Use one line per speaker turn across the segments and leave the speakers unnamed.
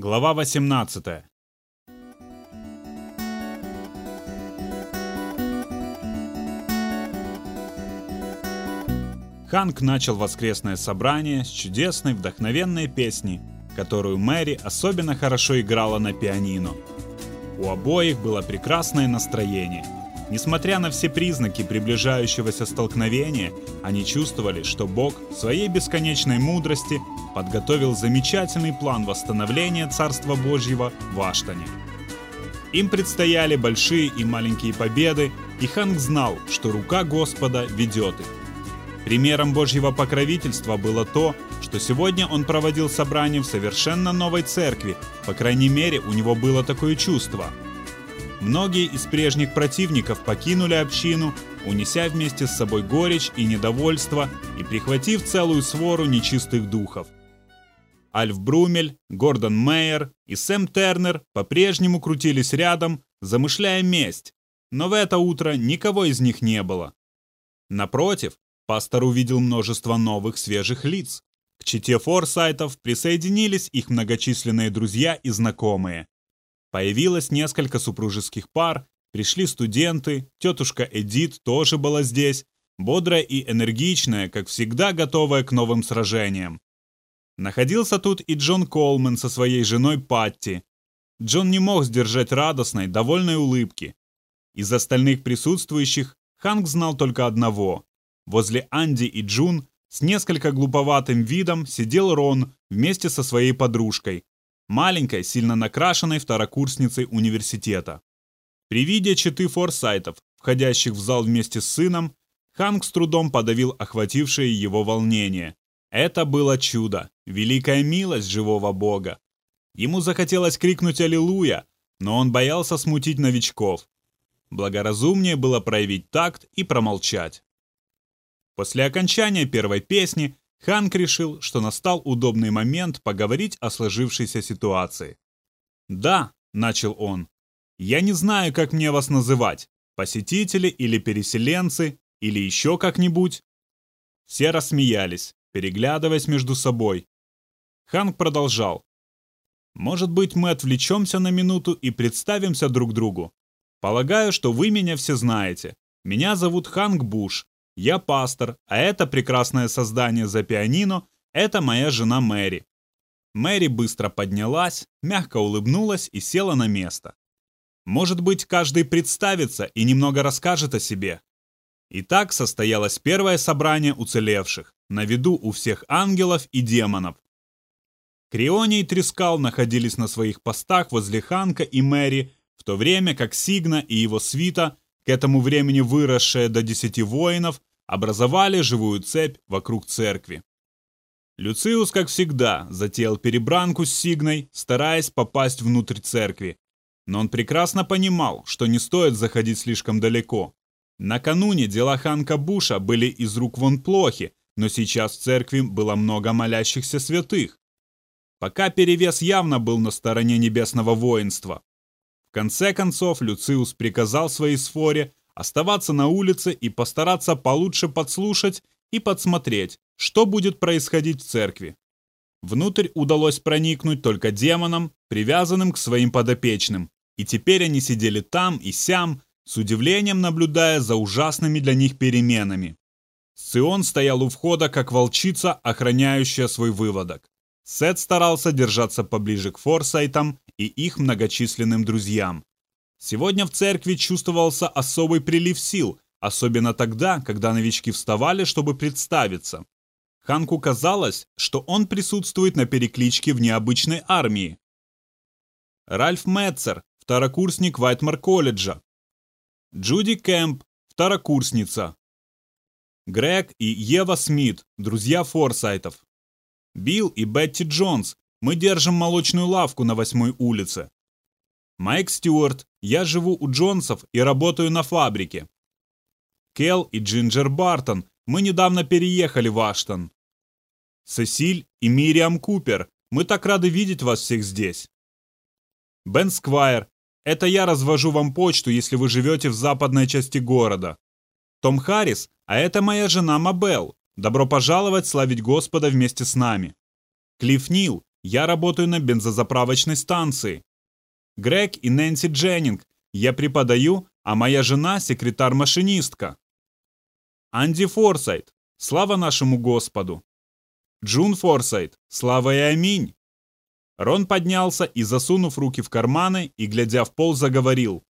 Глава 18. Ханк начал воскресное собрание с чудесной вдохновенной песни, которую Мэри особенно хорошо играла на пианино. У обоих было прекрасное настроение. Несмотря на все признаки приближающегося столкновения, они чувствовали, что Бог в своей бесконечной мудрости подготовил замечательный план восстановления Царства Божьего в Аштане. Им предстояли большие и маленькие победы, и Ханг знал, что рука Господа ведет их. Примером Божьего покровительства было то, что сегодня он проводил собрание в совершенно новой церкви, по крайней мере у него было такое чувство. Многие из прежних противников покинули общину, унеся вместе с собой горечь и недовольство и прихватив целую свору нечистых духов. Альф Брумель, Гордон Мейер и Сэм Тернер по-прежнему крутились рядом, замышляя месть, но в это утро никого из них не было. Напротив, пастор увидел множество новых свежих лиц. К чете форсайтов присоединились их многочисленные друзья и знакомые. Появилось несколько супружеских пар, пришли студенты, тетушка Эдит тоже была здесь, бодрая и энергичная, как всегда готовая к новым сражениям. Находился тут и Джон Колман со своей женой Патти. Джон не мог сдержать радостной, довольной улыбки. Из остальных присутствующих Ханк знал только одного. Возле Анди и Джун с несколько глуповатым видом сидел Рон вместе со своей подружкой, маленькой, сильно накрашенной второкурсницей университета. При виде четы форсайтов, входящих в зал вместе с сыном, Ханк с трудом подавил охватившее его волнение. Это было чудо, великая милость живого Бога. Ему захотелось крикнуть «Аллилуйя», но он боялся смутить новичков. Благоразумнее было проявить такт и промолчать. После окончания первой песни Ханк решил, что настал удобный момент поговорить о сложившейся ситуации. «Да», — начал он, — «я не знаю, как мне вас называть, посетители или переселенцы, или еще как-нибудь». Все рассмеялись переглядываясь между собой. Ханк продолжал. «Может быть, мы отвлечемся на минуту и представимся друг другу. Полагаю, что вы меня все знаете. Меня зовут Ханк Буш. Я пастор, а это прекрасное создание за пианино – это моя жена Мэри». Мэри быстро поднялась, мягко улыбнулась и села на место. Может быть, каждый представится и немного расскажет о себе. И так состоялось первое собрание уцелевших на виду у всех ангелов и демонов. Крионий и Трескал находились на своих постах возле Ханка и Мэри, в то время как Сигна и его свита, к этому времени выросшая до десяти воинов, образовали живую цепь вокруг церкви. Люциус, как всегда, затеял перебранку с Сигной, стараясь попасть внутрь церкви. Но он прекрасно понимал, что не стоит заходить слишком далеко. Накануне дела Ханка Буша были из рук вон плохи, но сейчас в церкви было много молящихся святых. Пока перевес явно был на стороне небесного воинства. В конце концов Люциус приказал своей сфоре оставаться на улице и постараться получше подслушать и подсмотреть, что будет происходить в церкви. Внутрь удалось проникнуть только демонам, привязанным к своим подопечным, и теперь они сидели там и сям, с удивлением наблюдая за ужасными для них переменами. Сион стоял у входа, как волчица, охраняющая свой выводок. Сет старался держаться поближе к Форсайтам и их многочисленным друзьям. Сегодня в церкви чувствовался особый прилив сил, особенно тогда, когда новички вставали, чтобы представиться. Ханку казалось, что он присутствует на перекличке в необычной армии. Ральф Метцер, второкурсник Вайтмар колледжа. Джуди Кэмп, второкурсница, Грег и Ева Смит, друзья Форсайтов. Билл и Бетти Джонс, мы держим молочную лавку на восьмой улице. Майк Стюарт, я живу у Джонсов и работаю на фабрике. Кел и Джинджер Бартон, мы недавно переехали в Аштон. Сесиль и Мириам Купер, мы так рады видеть вас всех здесь. Бен Сквайр, это я развожу вам почту, если вы живете в западной части города. Том Харрис, а это моя жена Мабел. Добро пожаловать славить Господа вместе с нами. Клифф Нил, Я работаю на бензозаправочной станции. Грег и Нэнси Дженнинг. Я преподаю, а моя жена – секретарь-машинистка. Анди Форсайт. Слава нашему Господу. Джун Форсайт. Слава и аминь. Рон поднялся и, засунув руки в карманы и, глядя в пол, заговорил.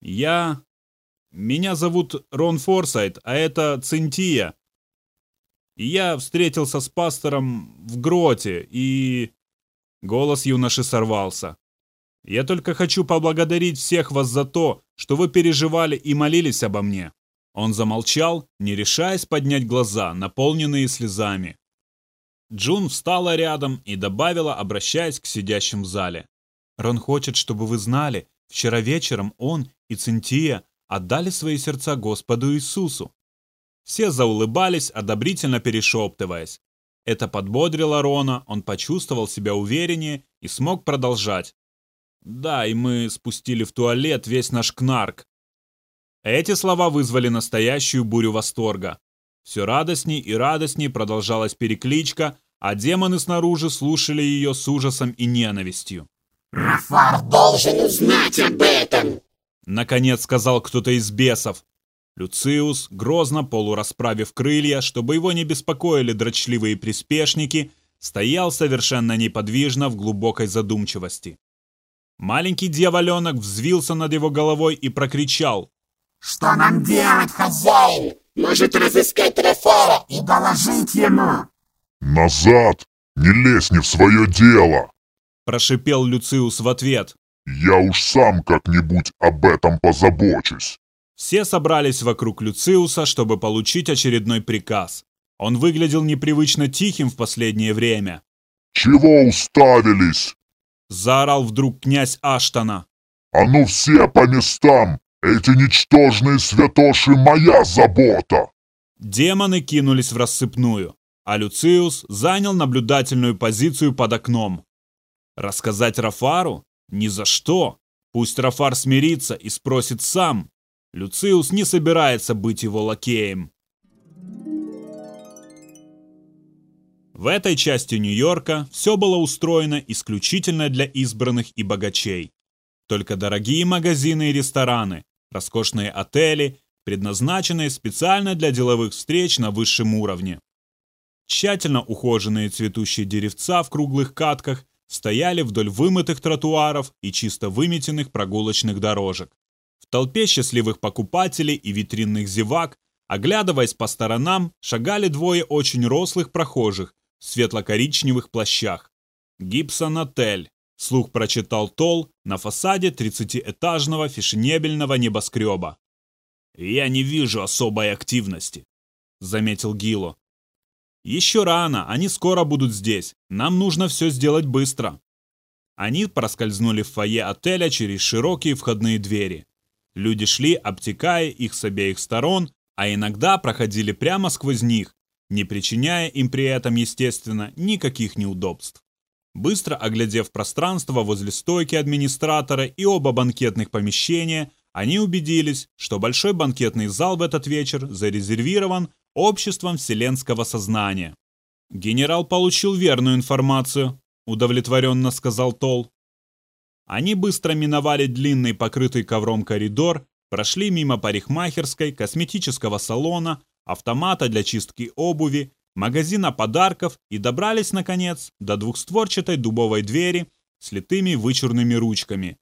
«Я... Меня зовут Рон Форсайт, а это Цинтия. И я встретился с пастором в гроте, и...» Голос юноши сорвался. «Я только хочу поблагодарить всех вас за то, что вы переживали и молились обо мне». Он замолчал, не решаясь поднять глаза, наполненные слезами. Джун встала рядом и добавила, обращаясь к сидящим в зале. «Рон хочет, чтобы вы знали, вчера вечером он и Цинтия отдали свои сердца Господу Иисусу. Все заулыбались, одобрительно перешептываясь. Это подбодрило Рона, он почувствовал себя увереннее и смог продолжать. «Да, и мы спустили в туалет весь наш кнарк». Эти слова вызвали настоящую бурю восторга. Все радостней и радостней продолжалась перекличка, а демоны снаружи слушали ее с ужасом и ненавистью.
«Рафар должен узнать об этом!»
Наконец сказал кто-то из бесов. Люциус, грозно полурасправив крылья, чтобы его не беспокоили дрочливые приспешники, стоял совершенно неподвижно в глубокой задумчивости. Маленький дьяволенок взвился над его головой и прокричал.
«Что нам делать, хозяин? Может разыскать Рафара и доложить ему?»
«Назад! Не лезь не в свое дело!»
Прошипел Люциус в ответ.
«Я уж сам как-нибудь об этом позабочусь!»
Все собрались вокруг Люциуса, чтобы получить очередной приказ. Он выглядел непривычно тихим в последнее время.
«Чего уставились?»
Заорал вдруг князь Аштона.
«А ну все по местам! Эти ничтожные святоши моя забота!»
Демоны кинулись в рассыпную, а Люциус занял наблюдательную позицию под окном. Рассказать Рафару? Ни за что. Пусть Рафар смирится и спросит сам. Люциус не собирается быть его лакеем. В этой части Нью-Йорка все было устроено исключительно для избранных и богачей. Только дорогие магазины и рестораны, роскошные отели, предназначенные специально для деловых встреч на высшем уровне. Тщательно ухоженные цветущие деревца в круглых катках стояли вдоль вымытых тротуаров и чисто выметенных прогулочных дорожек. В толпе счастливых покупателей и витринных зевак, оглядываясь по сторонам, шагали двое очень рослых прохожих в светло-коричневых плащах. «Гибсон Отель», — слух прочитал Тол на фасаде 30-этажного фешенебельного небоскреба. «Я не вижу особой активности», — заметил Гило. «Еще рано, они скоро будут здесь. Нам нужно все сделать быстро». Они проскользнули в фойе отеля через широкие входные двери. Люди шли, обтекая их с обеих сторон, а иногда проходили прямо сквозь них, не причиняя им при этом, естественно, никаких неудобств. Быстро оглядев пространство возле стойки администратора и оба банкетных помещения, они убедились, что большой банкетный зал в этот вечер зарезервирован обществом вселенского сознания. «Генерал получил верную информацию», — удовлетворенно сказал Тол. Они быстро миновали длинный покрытый ковром коридор, прошли мимо парикмахерской, косметического салона, автомата для чистки обуви, магазина подарков и добрались, наконец, до двухстворчатой дубовой двери с литыми вычурными ручками.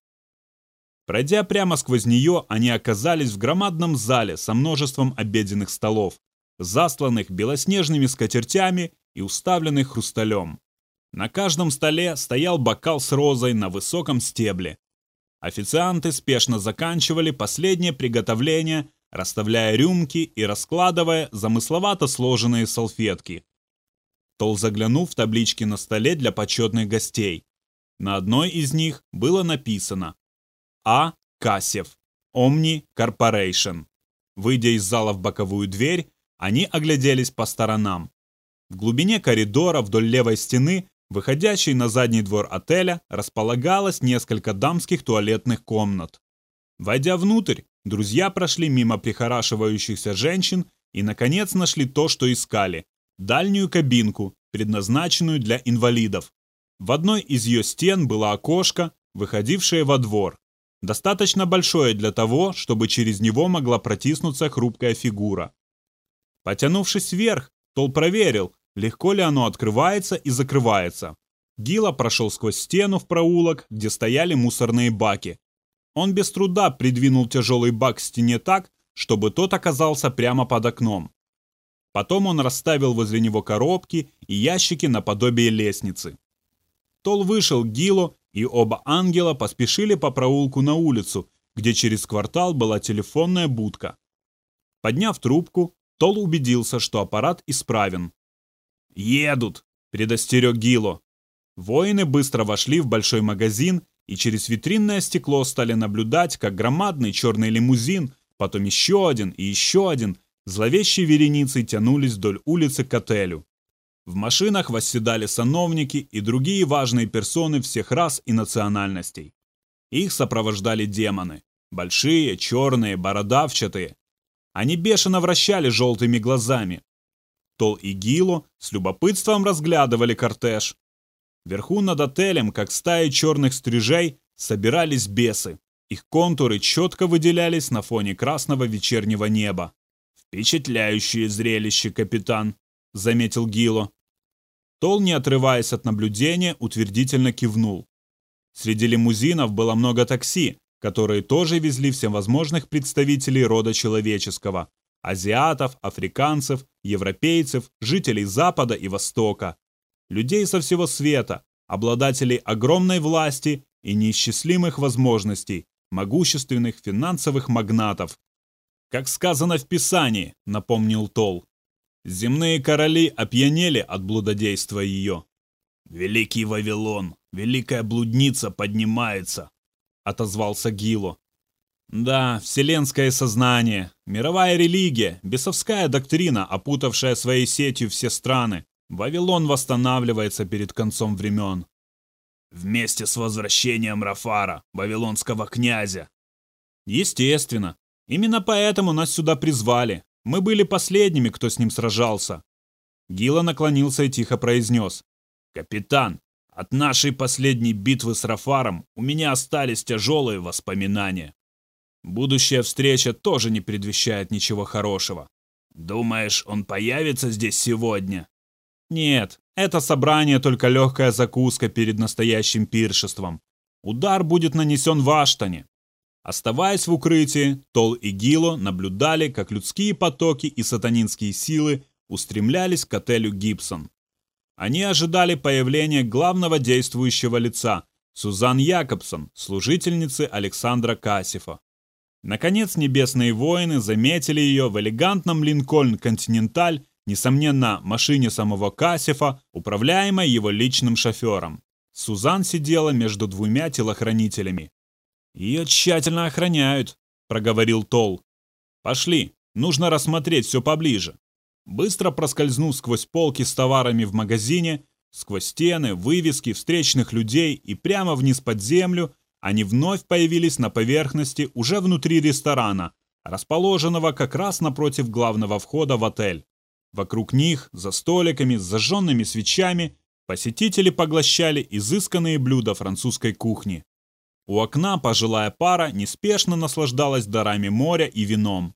Пройдя прямо сквозь нее, они оказались в громадном зале со множеством обеденных столов, засланных белоснежными скатертями и уставленных хрусталем. На каждом столе стоял бокал с розой на высоком стебле. Официанты спешно заканчивали последнее приготовление, расставляя рюмки и раскладывая замысловато сложенные салфетки. Тол заглянул в таблички на столе для почетных гостей. На одной из них было написано «А. Кассев, Omni Corporation». Выйдя из зала в боковую дверь, они огляделись по сторонам. В глубине коридора вдоль левой стены, выходящей на задний двор отеля, располагалось несколько дамских туалетных комнат. Войдя внутрь, друзья прошли мимо прихорашивающихся женщин и, наконец, нашли то, что искали – дальнюю кабинку, предназначенную для инвалидов. В одной из ее стен было окошко, выходившее во двор. Достаточно большое для того, чтобы через него могла протиснуться хрупкая фигура. Потянувшись вверх, Тол проверил, легко ли оно открывается и закрывается. Гила прошел сквозь стену в проулок, где стояли мусорные баки. Он без труда придвинул тяжелый бак к стене так, чтобы тот оказался прямо под окном. Потом он расставил возле него коробки и ящики наподобие лестницы. Тол вышел к Гилу, и оба ангела поспешили по проулку на улицу, где через квартал была телефонная будка. Подняв трубку, Тол убедился, что аппарат исправен. «Едут!» – предостерег Гило. Воины быстро вошли в большой магазин и через витринное стекло стали наблюдать, как громадный черный лимузин, потом еще один и еще один, зловещей вереницей тянулись вдоль улицы к отелю. В машинах восседали сановники и другие важные персоны всех рас и национальностей. Их сопровождали демоны. Большие, черные, бородавчатые. Они бешено вращали желтыми глазами. Тол и Гило с любопытством разглядывали кортеж. Вверху над отелем, как стаи черных стрижей, собирались бесы. Их контуры четко выделялись на фоне красного вечернего неба. «Впечатляющее зрелище, капитан», — заметил Гило. Тол, не отрываясь от наблюдения, утвердительно кивнул. Среди лимузинов было много такси, которые тоже везли всевозможных представителей рода человеческого. Азиатов, африканцев, европейцев, жителей Запада и Востока. Людей со всего света, обладателей огромной власти и неисчислимых возможностей, могущественных финансовых магнатов. Как сказано в Писании, напомнил Тол, Земные короли опьянели от блудодейства ее. «Великий Вавилон, великая блудница поднимается», — отозвался Гило. «Да, вселенское сознание, мировая религия, бесовская доктрина, опутавшая своей сетью все страны. Вавилон восстанавливается перед концом времен. Вместе с возвращением Рафара, вавилонского князя. Естественно. Именно поэтому нас сюда призвали, мы были последними, кто с ним сражался. Гила наклонился и тихо произнес. «Капитан, от нашей последней битвы с Рафаром у меня остались тяжелые воспоминания. Будущая встреча тоже не предвещает ничего хорошего. Думаешь, он появится здесь сегодня?» «Нет, это собрание только легкая закуска перед настоящим пиршеством. Удар будет нанесен в Аштане. Оставаясь в укрытии, Тол и Гило наблюдали, как людские потоки и сатанинские силы устремлялись к отелю Гибсон. Они ожидали появления главного действующего лица, Сузан Якобсон, служительницы Александра Кассифа. Наконец, небесные воины заметили ее в элегантном Линкольн Континенталь, несомненно, машине самого Кассифа, управляемой его личным шофером. Сузан сидела между двумя телохранителями, «Ее тщательно охраняют», — проговорил Тол. «Пошли, нужно рассмотреть все поближе». Быстро проскользнув сквозь полки с товарами в магазине, сквозь стены, вывески, встречных людей и прямо вниз под землю, они вновь появились на поверхности уже внутри ресторана, расположенного как раз напротив главного входа в отель. Вокруг них, за столиками с зажженными свечами, посетители поглощали изысканные блюда французской кухни. У окна пожилая пара неспешно наслаждалась дарами моря и вином.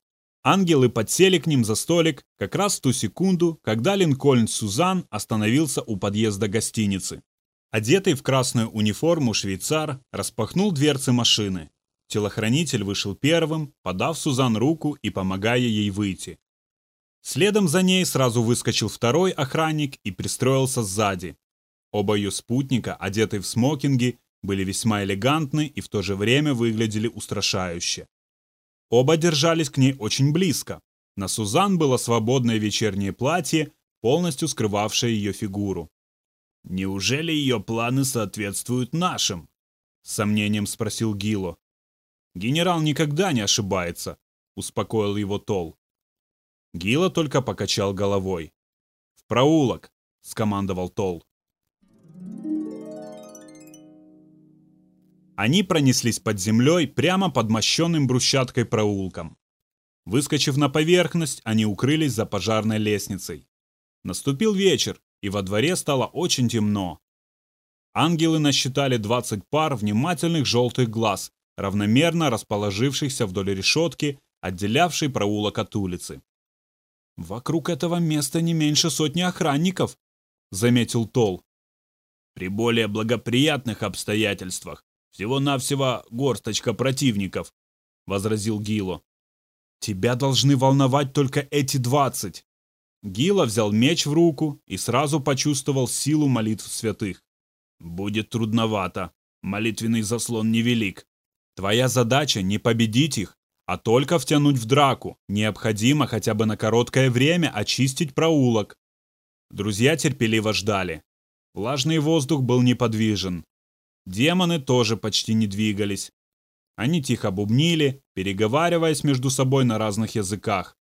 Ангелы подсели к ним за столик как раз в ту секунду, когда Линкольн Сузан остановился у подъезда гостиницы. Одетый в красную униформу швейцар распахнул дверцы машины. Телохранитель вышел первым, подав Сузан руку и помогая ей выйти. Следом за ней сразу выскочил второй охранник и пристроился сзади. Оба ее спутника, одетые в смокинги, были весьма элегантны и в то же время выглядели устрашающе. Оба держались к ней очень близко. На Сузан было свободное вечернее платье, полностью скрывавшее ее фигуру. «Неужели ее планы соответствуют нашим?» — с сомнением спросил Гило. «Генерал никогда не ошибается», — успокоил его Тол. Гило только покачал головой. «В проулок!» — скомандовал Тол. Они пронеслись под землей прямо под мощенным брусчаткой проулком. Выскочив на поверхность, они укрылись за пожарной лестницей. Наступил вечер, и во дворе стало очень темно. Ангелы насчитали 20 пар внимательных желтых глаз, равномерно расположившихся вдоль решетки, отделявшей проулок от улицы. «Вокруг этого места не меньше сотни охранников», — заметил Тол.
«При более благоприятных обстоятельствах всего-навсего горсточка противников», — возразил Гило.
«Тебя должны волновать только эти двадцать». Гила взял меч в руку и сразу почувствовал силу молитв святых.
«Будет трудновато. Молитвенный заслон невелик.
Твоя задача не победить их, а только втянуть в драку. Необходимо хотя бы на короткое время очистить проулок. Друзья терпеливо ждали. Влажный воздух был неподвижен. Демоны тоже почти не двигались. Они тихо бубнили, переговариваясь между собой на разных языках.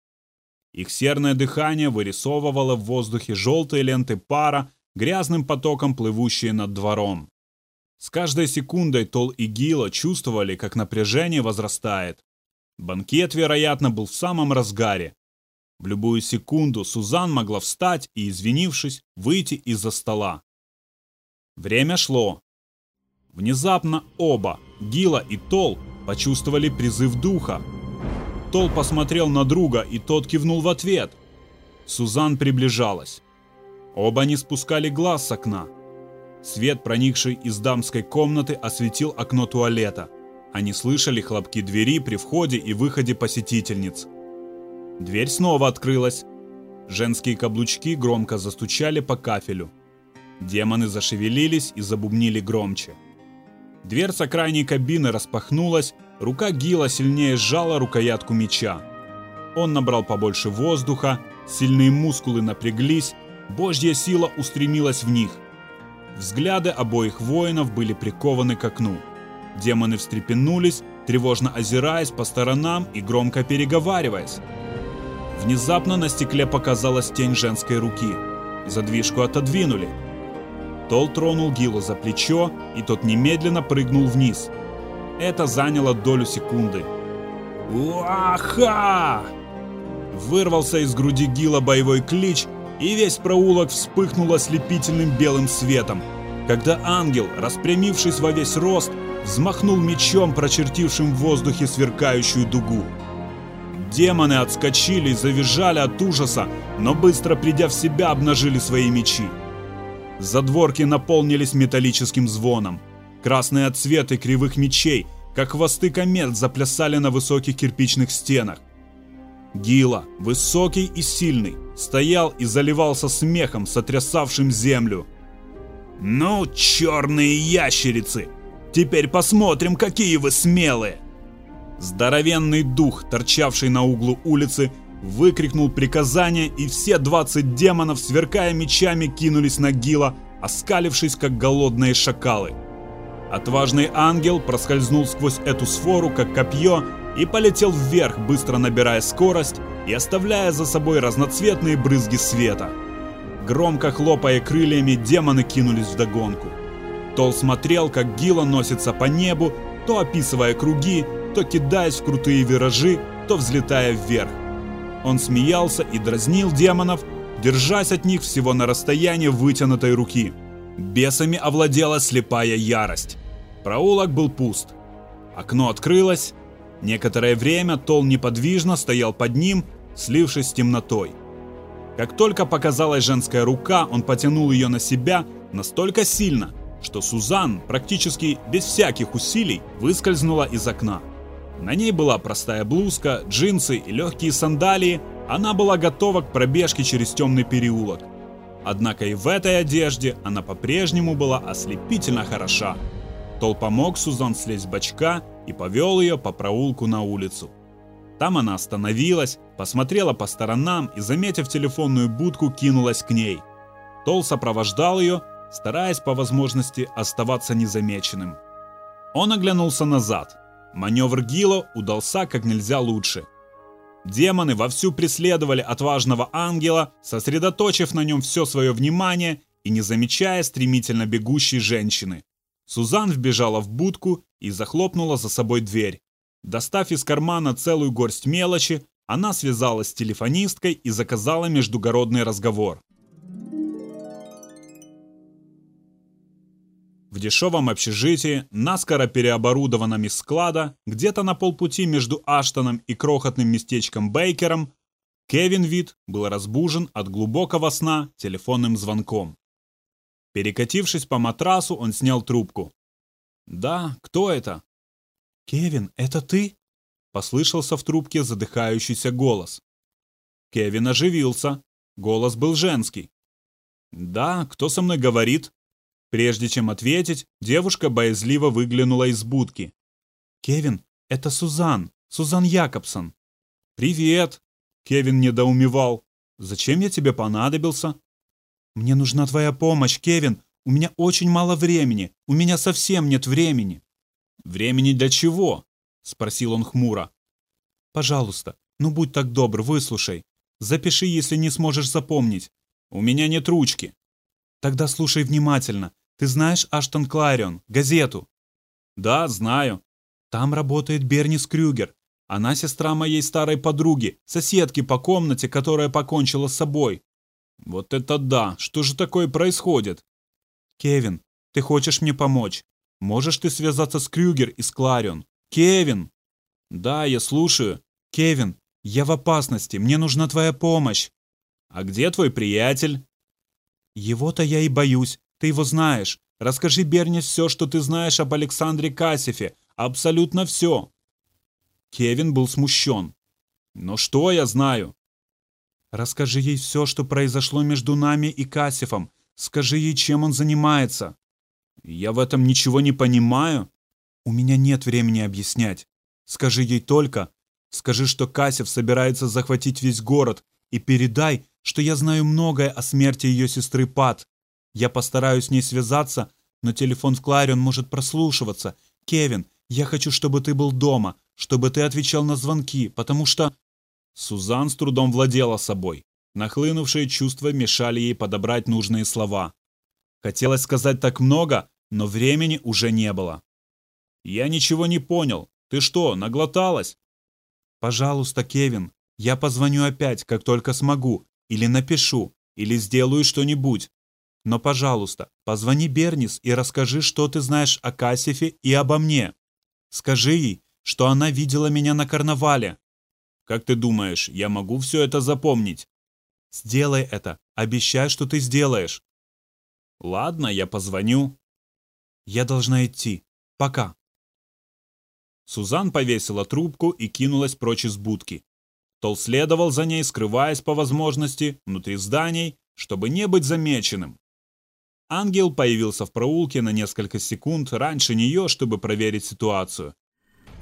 Их серное дыхание вырисовывало в воздухе желтые ленты пара, грязным потоком плывущие над двором. С каждой секундой Тол и Гила чувствовали, как напряжение возрастает. Банкет, вероятно, был в самом разгаре. В любую секунду Сузан могла встать и, извинившись, выйти из-за стола. Время шло. Внезапно оба, Гила и Тол, почувствовали призыв духа. Тол посмотрел на друга, и тот кивнул в ответ. Сузан приближалась. Оба не спускали глаз с окна. Свет, проникший из дамской комнаты, осветил окно туалета. Они слышали хлопки двери при входе и выходе посетительниц. Дверь снова открылась. Женские каблучки громко застучали по кафелю. Демоны зашевелились и забубнили громче. Дверца крайней кабины распахнулась, рука Гила сильнее сжала рукоятку меча. Он набрал побольше воздуха, сильные мускулы напряглись, божья сила устремилась в них. Взгляды обоих воинов были прикованы к окну. Демоны встрепенулись, тревожно озираясь по сторонам и громко переговариваясь. Внезапно на стекле показалась тень женской руки. Задвижку отодвинули. Тол тронул Гилу за плечо, и тот немедленно прыгнул вниз. Это заняло долю секунды. «Уаха!» Вырвался из груди Гила боевой клич, и весь проулок вспыхнул ослепительным белым светом, когда ангел, распрямившись во весь рост, взмахнул мечом, прочертившим в воздухе сверкающую дугу. Демоны отскочили и завизжали от ужаса, но быстро придя в себя, обнажили свои мечи. Задворки наполнились металлическим звоном. Красные отцветы кривых мечей, как хвосты комет, заплясали на высоких кирпичных стенах. Гила, высокий и сильный, стоял и заливался смехом, сотрясавшим землю. «Ну, черные ящерицы! Теперь посмотрим, какие вы смелые!» Здоровенный дух, торчавший на углу улицы, выкрикнул приказание, и все 20 демонов, сверкая мечами, кинулись на Гила, оскалившись, как голодные шакалы. Отважный ангел проскользнул сквозь эту сфору, как копье, и полетел вверх, быстро набирая скорость и оставляя за собой разноцветные брызги света. Громко хлопая крыльями, демоны кинулись в догонку. Тол смотрел, как Гила носится по небу, то описывая круги, то кидаясь в крутые виражи, то взлетая вверх. Он смеялся и дразнил демонов, держась от них всего на расстоянии вытянутой руки. Бесами овладела слепая ярость. Проулок был пуст. Окно открылось, Некоторое время Тол неподвижно стоял под ним, слившись с темнотой. Как только показалась женская рука, он потянул ее на себя настолько сильно, что Сузан практически без всяких усилий выскользнула из окна. На ней была простая блузка, джинсы и легкие сандалии, она была готова к пробежке через темный переулок. Однако и в этой одежде она по-прежнему была ослепительно хороша. Тол помог Сузан слезть с бочка и повел ее по проулку на улицу. Там она остановилась, посмотрела по сторонам и, заметив телефонную будку, кинулась к ней. Тол сопровождал ее, стараясь по возможности оставаться незамеченным. Он оглянулся назад. Маневр Гило удался как нельзя лучше. Демоны вовсю преследовали отважного ангела, сосредоточив на нем все свое внимание и не замечая стремительно бегущей женщины. Сузан вбежала в будку и захлопнула за собой дверь. Достав из кармана целую горсть мелочи, она связалась с телефонисткой и заказала междугородный разговор. В дешевом общежитии, наскоро переоборудованном из склада, где-то на полпути между Аштоном и крохотным местечком Бейкером, Кевин Вит был разбужен от глубокого сна телефонным звонком. Перекатившись по матрасу, он снял трубку. «Да, кто это?» «Кевин, это ты?» Послышался в трубке задыхающийся голос. Кевин оживился. Голос был женский. «Да, кто со мной говорит?» Прежде чем ответить, девушка боязливо выглянула из будки. «Кевин, это Сузан, Сузан Якобсон». «Привет!» Кевин недоумевал. «Зачем я тебе понадобился?» «Мне нужна твоя помощь, Кевин. У меня очень мало времени. У меня совсем нет времени». «Времени для чего?» — спросил он хмуро. «Пожалуйста, ну будь так добр, выслушай. Запиши, если не сможешь запомнить. У меня нет ручки». «Тогда слушай внимательно. Ты знаешь Аштон Кларион, газету?» «Да, знаю. Там работает Бернис Крюгер. Она сестра моей старой подруги, соседки по комнате, которая покончила с собой. Вот это да! Что же такое происходит? Кевин, ты хочешь мне помочь? Можешь ты связаться с Крюгер и с Кларион? Кевин! Да, я слушаю. Кевин, я в опасности, мне нужна твоя помощь. А где твой приятель? Его-то я и боюсь, ты его знаешь. Расскажи Берни все, что ты знаешь об Александре Кассифе. Абсолютно все. Кевин был смущен. «Но что я знаю?» «Расскажи ей все, что произошло между нами и Кассифом. Скажи ей, чем он занимается». «Я в этом ничего не понимаю». «У меня нет времени объяснять. Скажи ей только. Скажи, что Кассив собирается захватить весь город, и передай, что я знаю многое о смерти ее сестры Пат. Я постараюсь с ней связаться, но телефон в Кларион может прослушиваться. Кевин, я хочу, чтобы ты был дома, чтобы ты отвечал на звонки, потому что...» Сузан с трудом владела собой. Нахлынувшие чувства мешали ей подобрать нужные слова. Хотелось сказать так много, но времени уже не было. «Я ничего не понял. Ты что, наглоталась?» «Пожалуйста, Кевин, я позвоню опять, как только смогу, или напишу, или сделаю что-нибудь. Но, пожалуйста, позвони Бернис и расскажи, что ты знаешь о Кассифе и обо мне. Скажи ей, что она видела меня на карнавале. Как ты думаешь, я могу все это запомнить? Сделай это. Обещай, что ты сделаешь. Ладно, я позвоню. Я должна идти. Пока. Сузан повесила трубку и кинулась прочь из будки. Тол следовал за ней, скрываясь по возможности внутри зданий, чтобы не быть замеченным. Ангел появился в проулке на несколько секунд раньше нее, чтобы проверить ситуацию.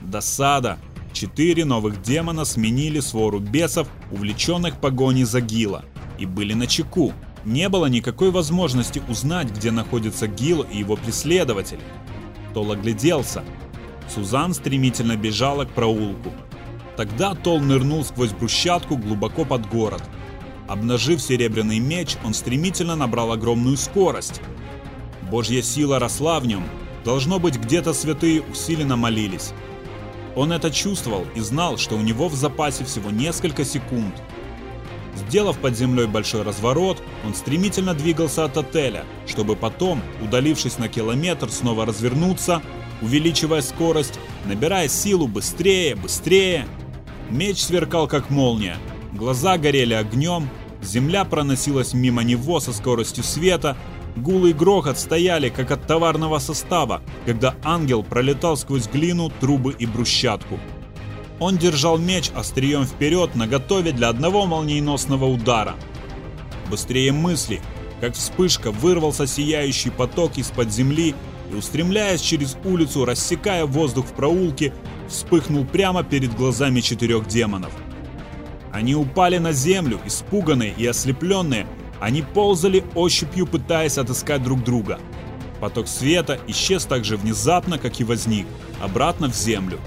Досада. Четыре новых демона сменили свору бесов, увлеченных погоней за Гила, и были на чеку. Не было никакой возможности узнать, где находится Гил и его преследователи. Тол огляделся. Сузан стремительно бежала к проулку. Тогда Тол нырнул сквозь брусчатку глубоко под город. Обнажив серебряный меч, он стремительно набрал огромную скорость. Божья сила росла в нем. Должно быть, где-то святые усиленно молились. Он это чувствовал и знал, что у него в запасе всего несколько секунд. Сделав под землей большой разворот, он стремительно двигался от отеля, чтобы потом, удалившись на километр, снова развернуться, увеличивая скорость, набирая силу быстрее, быстрее. Меч сверкал как молния, глаза горели огнем, земля проносилась мимо него со скоростью света, Гул и грохот стояли, как от товарного состава, когда ангел пролетал сквозь глину, трубы и брусчатку. Он держал меч острием вперед, наготове для одного молниеносного удара. Быстрее мысли, как вспышка, вырвался сияющий поток из-под земли и, устремляясь через улицу, рассекая воздух в проулке, вспыхнул прямо перед глазами четырех демонов. Они упали на землю, испуганные и ослепленные, они ползали ощупью, пытаясь отыскать друг друга. Поток света исчез так же внезапно, как и возник, обратно в землю.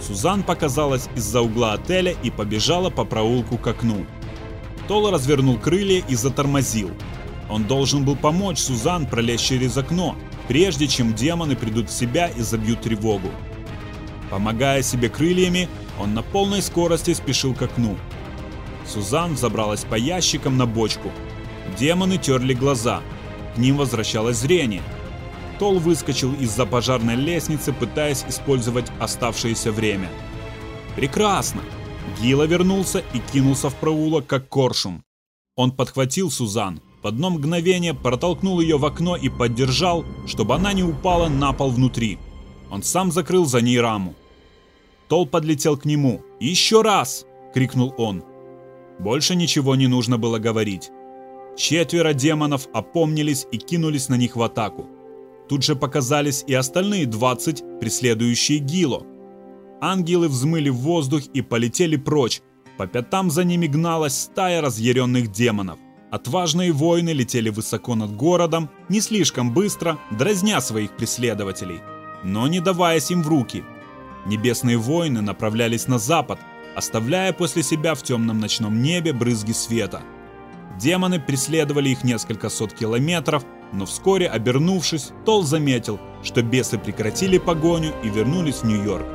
Сузан показалась из-за угла отеля и побежала по проулку к окну. Тол развернул крылья и затормозил. Он должен был помочь Сузан пролезть через окно, прежде чем демоны придут в себя и забьют тревогу. Помогая себе крыльями, он на полной скорости спешил к окну. Сузан забралась по ящикам на бочку, Демоны терли глаза. К ним возвращалось зрение. Тол выскочил из-за пожарной лестницы, пытаясь использовать оставшееся время. Прекрасно! Гила вернулся и кинулся в проулок, как коршун. Он подхватил Сузан, в одно мгновение протолкнул ее в окно и поддержал, чтобы она не упала на пол внутри. Он сам закрыл за ней раму. Тол подлетел к нему. «Еще раз!» — крикнул он. Больше ничего не нужно было говорить. Четверо демонов опомнились и кинулись на них в атаку. Тут же показались и остальные 20, преследующие Гило. Ангелы взмыли в воздух и полетели прочь. По пятам за ними гналась стая разъяренных демонов. Отважные воины летели высоко над городом, не слишком быстро, дразня своих преследователей, но не даваясь им в руки. Небесные воины направлялись на запад, оставляя после себя в темном ночном небе брызги света. Демоны преследовали их несколько сот километров, но вскоре, обернувшись, Тол заметил, что бесы прекратили погоню и вернулись в Нью-Йорк.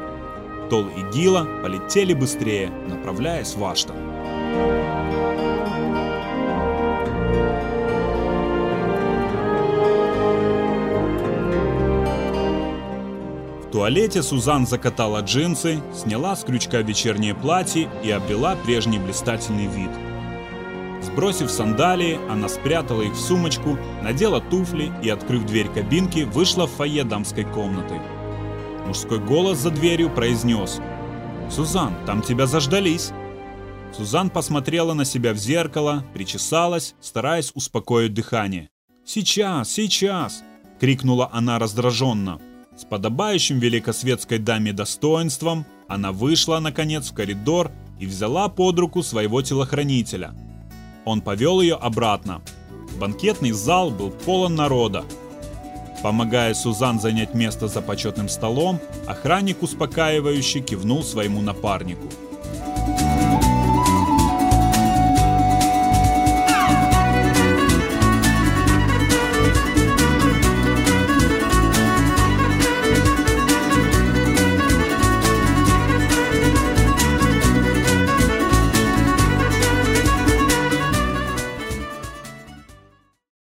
Тол и Гила полетели быстрее, направляясь в Аштон. Туалете Сузан закатала джинсы, сняла с крючка вечернее платье и обрела прежний блистательный вид. Сбросив сандалии, она спрятала их в сумочку, надела туфли и, открыв дверь кабинки, вышла в фойе дамской комнаты. Мужской голос за дверью произнес «Сузан, там тебя заждались!» Сузан посмотрела на себя в зеркало, причесалась, стараясь успокоить дыхание. «Сейчас, сейчас!» — крикнула она раздраженно. С подобающим великосветской даме достоинством она вышла, наконец, в коридор и взяла под руку своего телохранителя. Он повел ее обратно. Банкетный зал был полон народа. Помогая Сузан занять место за почетным столом, охранник успокаивающе кивнул своему напарнику –